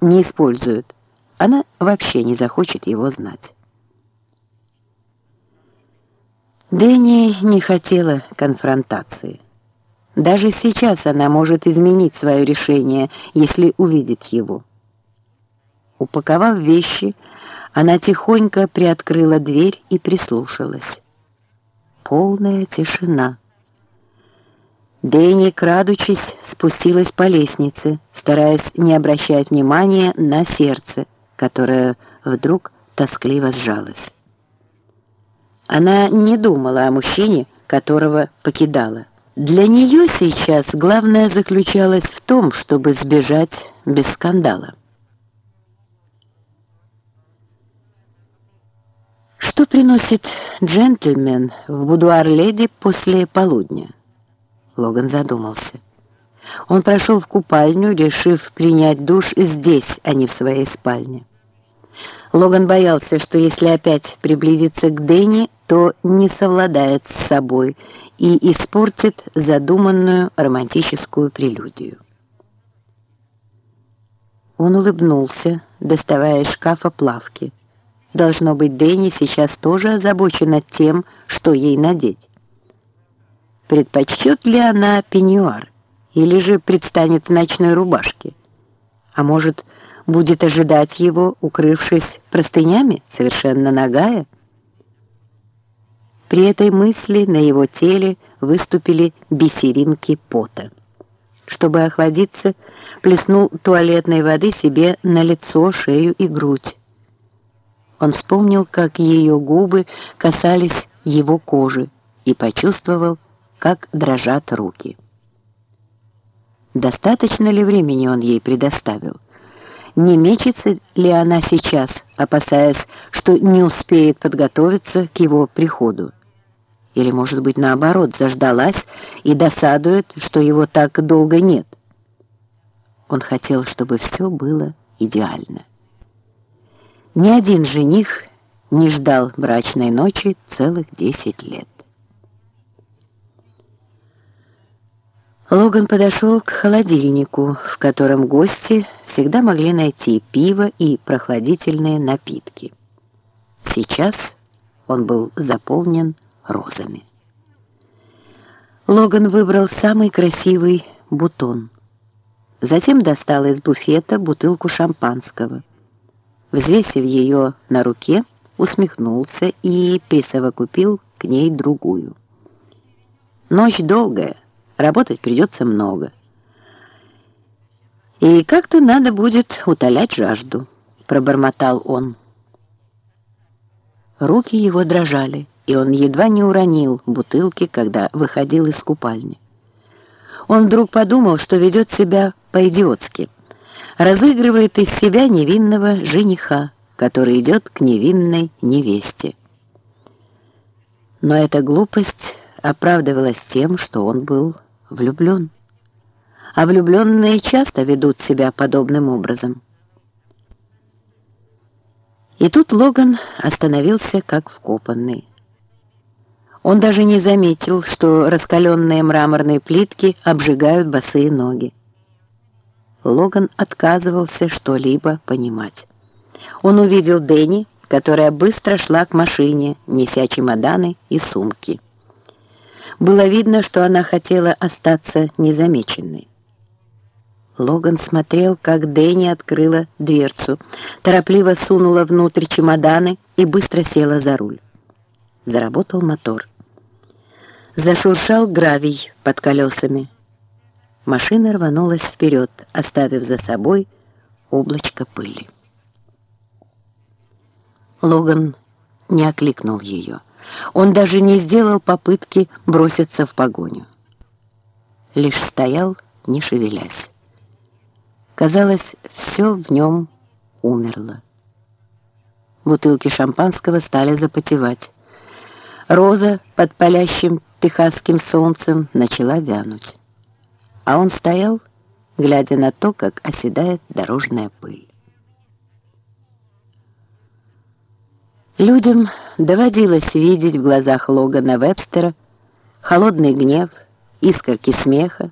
не использует, она вообще не захочет его знать. Дэнни не хотела конфронтации. Даже сейчас она может изменить свое решение, если увидит его. Упаковав вещи, она тихонько приоткрыла дверь и прислушалась. Полная тишина. Дэнни, крадучись, спустилась по лестнице, стараясь не обращать внимания на сердце, которое вдруг тоскливо сжалось. Она не думала о мужчине, которого покидала. Для нее сейчас главное заключалось в том, чтобы сбежать без скандала. Что приносит джентльмен в будуар леди после полудня? Логан задумался. Он прошел в купальню, решив принять душ здесь, а не в своей спальне. Логан боялся, что если опять приблизиться к Дэнни, то не совладает с собой и испортит задуманную романтическую прелюдию. Он улыбнулся, доставая из шкафа плавки. Должно быть, Дэнни сейчас тоже озабочена тем, что ей надеть. Предпочтет ли она пеньюар, или же предстанет в ночной рубашке? А может, будет ожидать его, укрывшись простынями, совершенно нагая? При этой мысли на его теле выступили бисеринки пота. Чтобы охладиться, плеснул туалетной воды себе на лицо, шею и грудь. Он вспомнил, как ее губы касались его кожи и почувствовал, как дрожат руки. Достаточно ли времени он ей предоставил? Не мечется ли она сейчас, опасаясь, что не успеет подготовиться к его приходу? Или, может быть, наоборот, заждалась и досадует, что его так долго нет? Он хотел, чтобы все было идеально. Ни один жених не ждал брачной ночи целых десять лет. Логан подошел к холодильнику, в котором гости всегда могли найти пиво и прохладительные напитки. Сейчас он был заполнен розами. Логан выбрал самый красивый бутон. Затем достал из буфета бутылку шампанского. Взвесив ее на руке, усмехнулся и присовокупил к ней другую. Ночь долгая. Работать придется много. И как-то надо будет утолять жажду, пробормотал он. Руки его дрожали, и он едва не уронил бутылки, когда выходил из купальни. Он вдруг подумал, что ведет себя по-идиотски, разыгрывает из себя невинного жениха, который идет к невинной невесте. Но эта глупость оправдывалась тем, что он был влюблен. А влюбленные часто ведут себя подобным образом. И тут Логан остановился как вкопанный. Он даже не заметил, что раскаленные мраморные плитки обжигают босые ноги. Логан отказывался что-либо понимать. Он увидел Дэнни, которая быстро шла к машине, неся чемоданы и сумки. Было видно, что она хотела остаться незамеченной. Логан смотрел, как Дэнни открыла дверцу, торопливо сунула внутрь чемоданы и быстро села за руль. Заработал мотор. Зашуршал гравий под колесами. Машина рванулась вперед, оставив за собой облачко пыли. Логан не окликнул ее. Он даже не сделал попытки броситься в погоню. Лишь стоял, не шевелясь. Казалось, все в нем умерло. Бутылки шампанского стали запотевать. Роза под палящим техасским солнцем начала вянуть. А он стоял, глядя на то, как оседает дорожная пыль. Людям доводилось видеть в глазах Логана Вебстера холодный гнев, искорки смеха,